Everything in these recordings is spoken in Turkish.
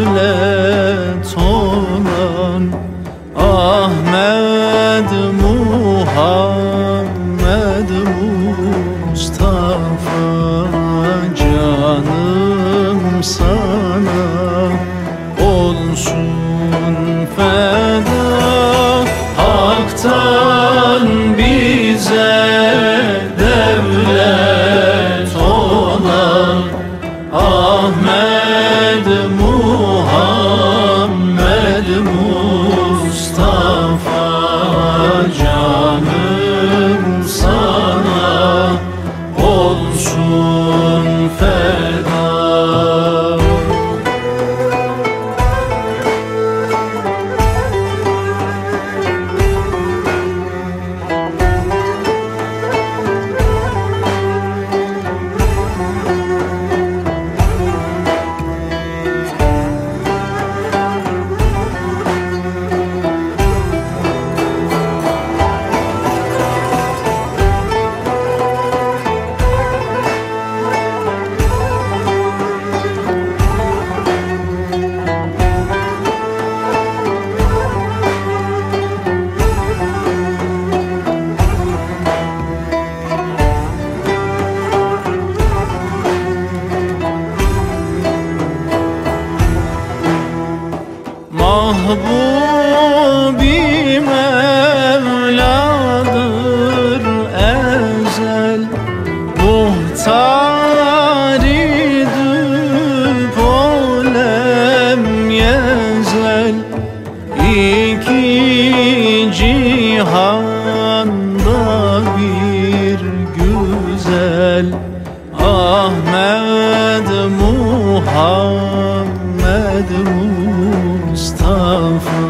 devlet olan Ahmet Muhammed Mustafa canımsa olsun feda. iki cihanda bir güzel Ahmet Muhammed Mustafa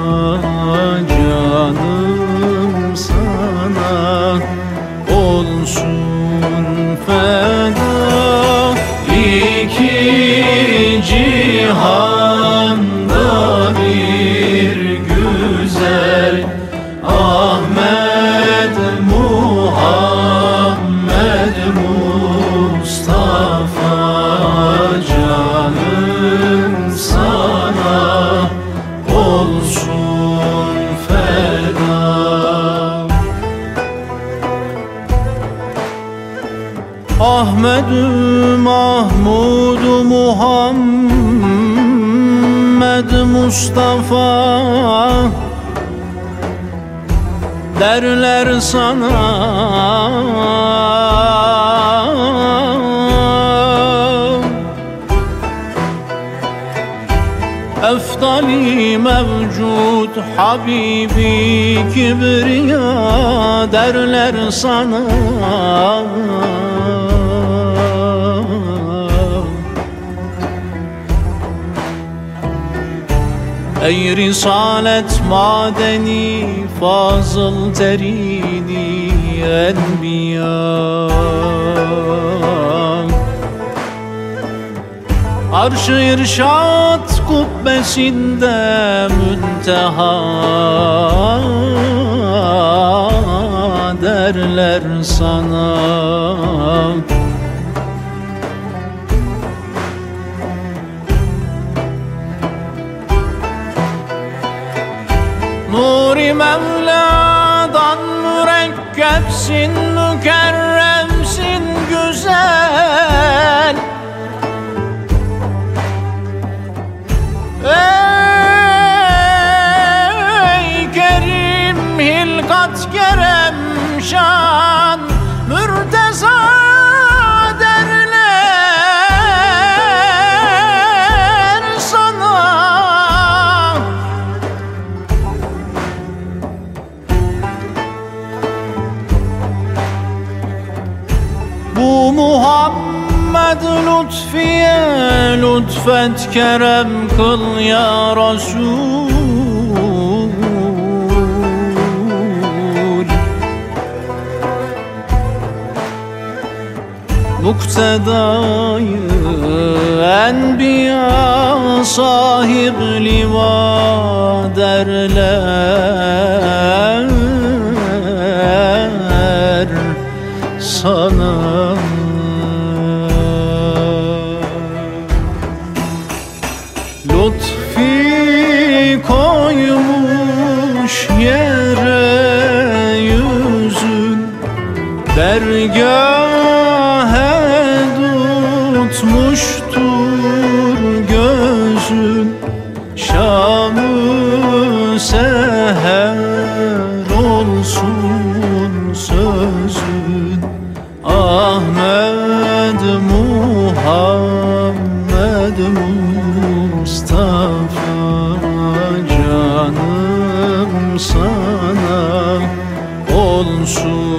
Mustafa. Derler sana. Eftali mevcut Habibi Kibriya derler sana Ey Risalet madeni fazıl terini enbiya. Arş-ı irşat kubbesinde münteha derler sana kalp göpsün lütfiye lütfet kerem kıl ya Resul Muktedayı enbiya sahib liva derler Dergahe tutmuştur gözün. Şamı seher olsun sözün. Ahmet Muhammed Mustafa canım sana olsun